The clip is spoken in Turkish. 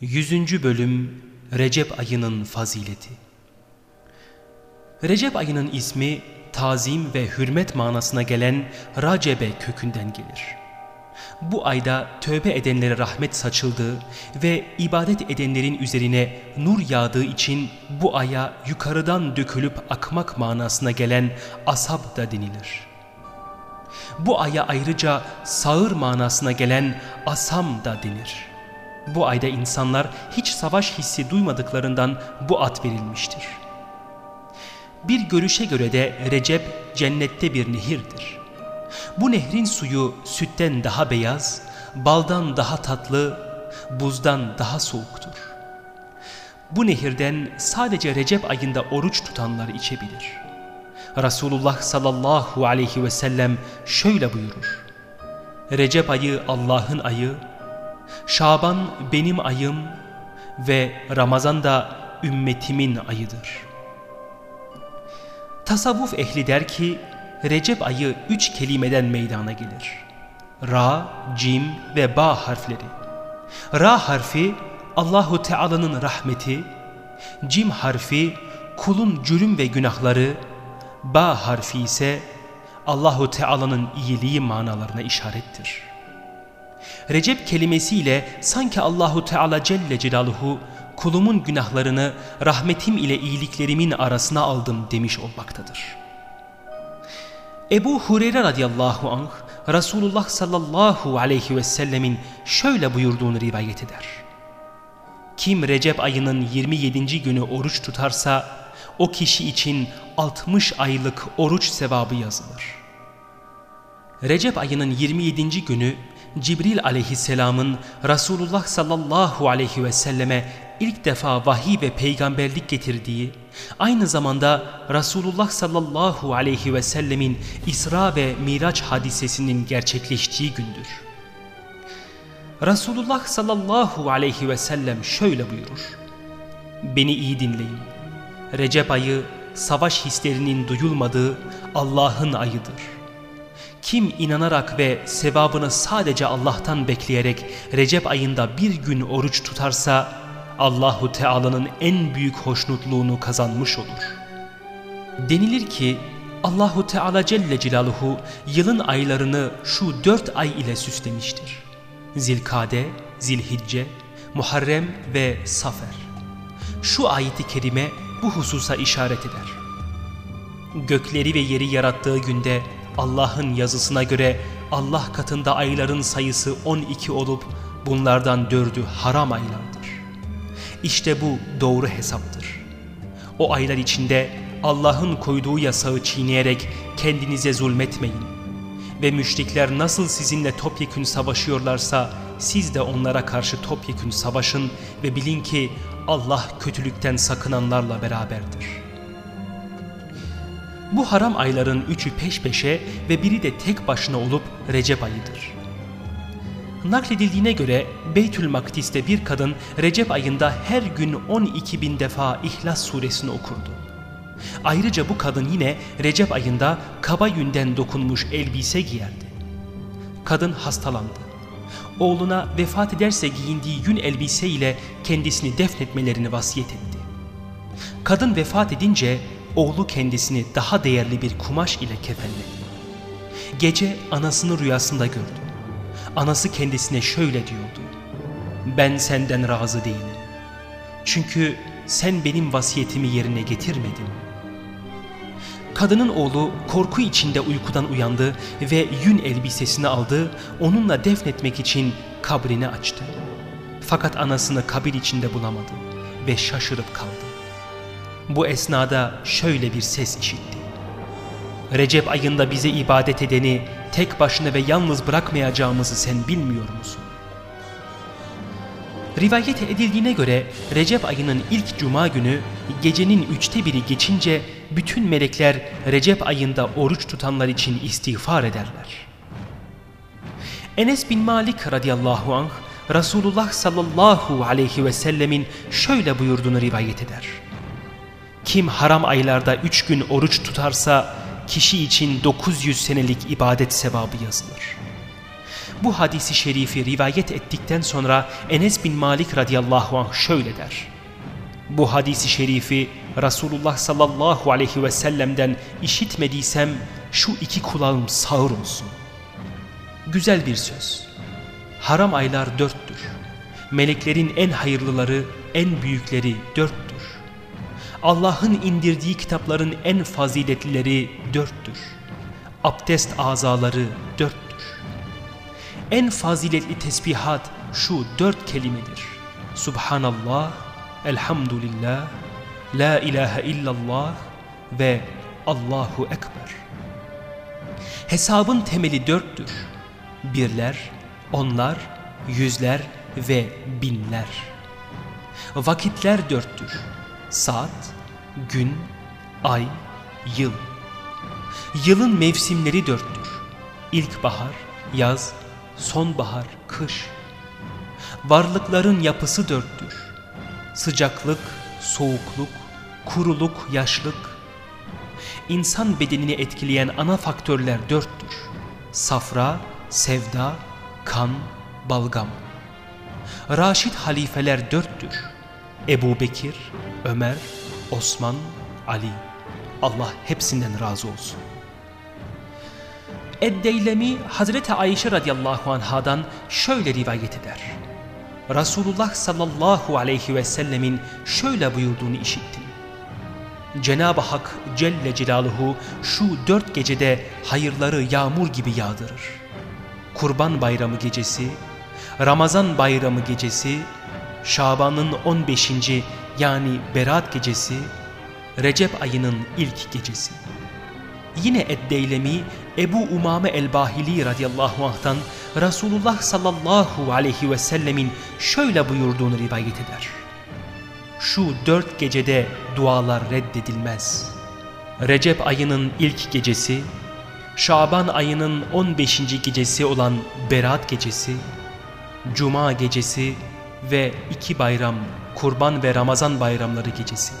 100. Bölüm Recep ayının fazileti Recep ayının ismi tazim ve hürmet manasına gelen Racebe kökünden gelir. Bu ayda tövbe edenlere rahmet saçıldığı ve ibadet edenlerin üzerine nur yağdığı için bu aya yukarıdan dökülüp akmak manasına gelen asab da denilir. Bu aya ayrıca sağır manasına gelen asam da denir. Bu ayda insanlar hiç savaş hissi duymadıklarından bu ad verilmiştir. Bir görüşe göre de Recep cennette bir nehirdir. Bu nehrin suyu sütten daha beyaz, baldan daha tatlı, buzdan daha soğuktur. Bu nehirden sadece Recep ayında oruç tutanlar içebilir. Resulullah sallallahu aleyhi ve sellem şöyle buyurur. Recep ayı Allah'ın ayı, Şaban benim ayım ve Ramazan da ümmetimin ayıdır. Tasavvuf ehli der ki Recep ayı üç kelimeden meydana gelir. Ra, Cim ve Ba harfleri. Ra harfi Allahu Teala'nın rahmeti, Cim harfi kulun cürüm ve günahları, Ba harfi ise Allahu Teala'nın iyiliği manalarına işarettir. Recep kelimesiyle sanki Allahu Teala Celle Celaluhu kulumun günahlarını rahmetim ile iyiliklerimin arasına aldım demiş olmaktadır. Ebu Hureyre radıyallahu anh Resulullah sallallahu aleyhi ve sellemin şöyle buyurduğunu rivayet eder. Kim Recep ayının 27. günü oruç tutarsa o kişi için 60 aylık oruç sevabı yazılır. Recep ayının 27. günü Cibril aleyhisselamın Resulullah sallallahu aleyhi ve selleme ilk defa vahiy ve peygamberlik getirdiği, aynı zamanda Resulullah sallallahu aleyhi ve sellemin İsra ve Miraç hadisesinin gerçekleştiği gündür. Resulullah sallallahu aleyhi ve sellem şöyle buyurur. Beni iyi dinleyin. Recep ayı savaş hislerinin duyulmadığı Allah'ın ayıdır.'' Kim inanarak ve sevabını sadece Allah'tan bekleyerek Recep ayında bir gün oruç tutarsa Allahu Teala'nın en büyük hoşnutluğunu kazanmış olur. Denilir ki Allahu Teala Celle Celaluhu yılın aylarını şu dört ay ile süslemiştir. Zilkade, Zilhicce, Muharrem ve Safer. Şu ayeti kerime bu hususa işaret eder. Gökleri ve yeri yarattığı günde Allah'ın yazısına göre Allah katında ayların sayısı 12 olup bunlardan dördü haram aylardır. İşte bu doğru hesaptır. O aylar içinde Allah'ın koyduğu yasağı çiğneyerek kendinize zulmetmeyin. Ve müşrikler nasıl sizinle topyekün savaşıyorlarsa siz de onlara karşı topyekün savaşın ve bilin ki Allah kötülükten sakınanlarla beraberdir.'' Bu haram ayların üçü peş peşe ve biri de tek başına olup Recep ayıdır. Nakledildiğine göre Beytül Makdis'te bir kadın Recep ayında her gün 12 bin defa İhlas suresini okurdu. Ayrıca bu kadın yine Recep ayında kaba yünden dokunmuş elbise giyerdi. Kadın hastalandı. Oğluna vefat ederse giyindiği yün elbise ile kendisini defnetmelerini vasiyet etti. Kadın vefat edince oğlu kendisini daha değerli bir kumaş ile kefenledi. Gece anasını rüyasında gördü. Anası kendisine şöyle diyordu. Ben senden razı değilim. Çünkü sen benim vasiyetimi yerine getirmedin. Kadının oğlu korku içinde uykudan uyandı ve yün elbisesini aldı, onunla defnetmek için kabrini açtı. Fakat anasını kabir içinde bulamadı ve şaşırıp kaldı. Bu esnada şöyle bir ses işitti. Recep ayında bize ibadet edeni tek başına ve yalnız bırakmayacağımızı sen bilmiyor musun? Rivayet edildiğine göre Recep ayının ilk cuma günü gecenin üçte biri geçince bütün melekler Recep ayında oruç tutanlar için istiğfar ederler. Enes bin Malik radıyallahu anh Resulullah sallallahu aleyhi ve sellemin şöyle buyurduğunu rivayet eder. Kim haram aylarda üç gün oruç tutarsa kişi için 900 senelik ibadet sevabı yazılır. Bu hadisi şerifi rivayet ettikten sonra Enes bin Malik radıyallahu anh şöyle der. Bu hadisi şerifi Resulullah sallallahu aleyhi ve sellem'den işitmediysem şu iki kulağım sağır olsun. Güzel bir söz. Haram aylar dörttür. Meleklerin en hayırlıları, en büyükleri dörttür. Allah'ın indirdiği kitapların en faziletlileri dörttür. Abdest azaları dörttür. En faziletli tesbihat şu dört kelimedir. Subhanallah, Elhamdülillah, La ilahe illallah ve Allahu Ekber. Hesabın temeli dörttür. Birler, onlar, yüzler ve binler. Vakitler dörttür. Saat, gün, ay, yıl. Yılın mevsimleri dörttür. İlkbahar, yaz, sonbahar, kış. Varlıkların yapısı dörttür. Sıcaklık, soğukluk, kuruluk, yaşlık. İnsan bedenini etkileyen ana faktörler dörttür. Safra, sevda, kan, balgam. Raşid halifeler dörttür. Ebu Bekir, Ömer, Osman, Ali. Allah hepsinden razı olsun. Eddeylemi Hazreti Ayşe radıyallahu anhadan şöyle rivayet eder. Resulullah sallallahu aleyhi ve sellemin şöyle buyurduğunu işittim. Cenab-ı Hak Celle Celaluhu şu dört gecede hayırları yağmur gibi yağdırır. Kurban Bayramı gecesi, Ramazan Bayramı gecesi, Şaban'ın 15. yani Berat gecesi, Recep ayının ilk gecesi. Yine Eddeylemi Ebu Umame el-Bahili radıyallahu anh'tan Resulullah sallallahu aleyhi ve sellemin şöyle buyurduğunu rivayet eder. Şu dört gecede dualar reddedilmez. Recep ayının ilk gecesi, Şaban ayının 15. gecesi olan Berat gecesi, Cuma gecesi ve iki bayram, Kurban ve Ramazan bayramları gecesi.